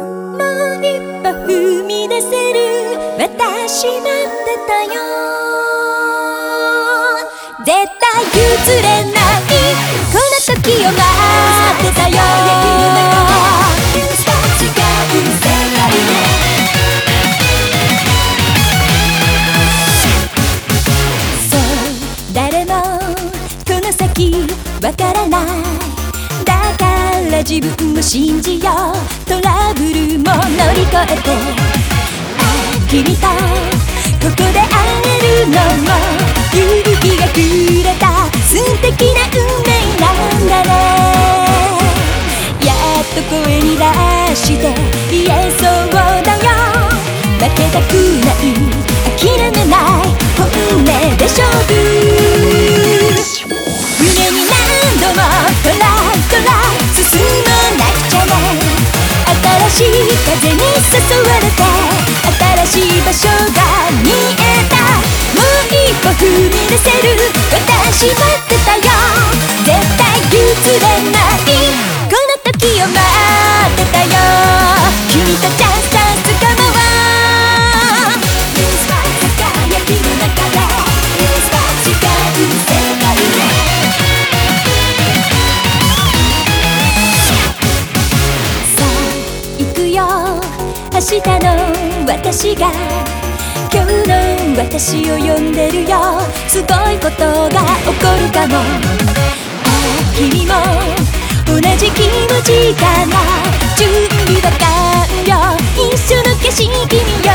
もう一歩踏み出せる。私待ってたよ。絶対譲れない。この時を待ってたよ。そう。誰もこの先わからない。自分を信じようトラブルも乗り越えて君とここで会えるのも勇気がくれた素敵な運命なんだね。やっと声に出して言えそうだよ。負けたくない。しい風に誘われて新しい場所が見えた。もう一歩踏み出せる。私待日の私が。今日の私を呼んでるよ。すごいことが起こるかも。ああ君も同じ気持ちかな。準備は完了一緒の景色見よ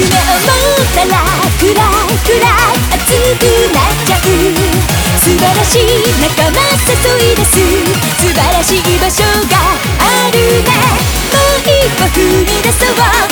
夢を持ったら暗い暗い熱くなっちゃう素晴らしい仲間誘い出す素晴らしい場所があるねもう一歩踏み出そう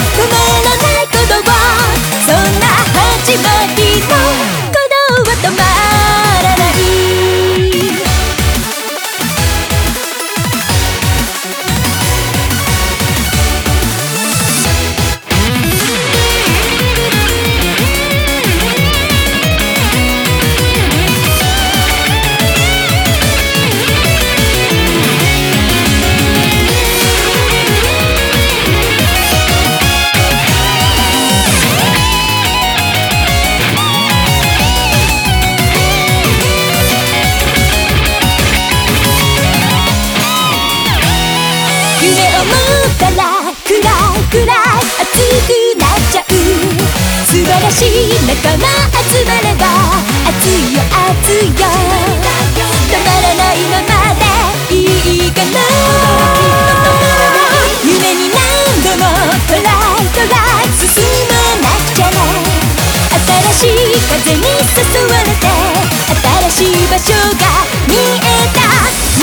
しい場所が見えた。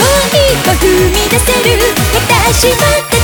もう一歩踏み出せる。私は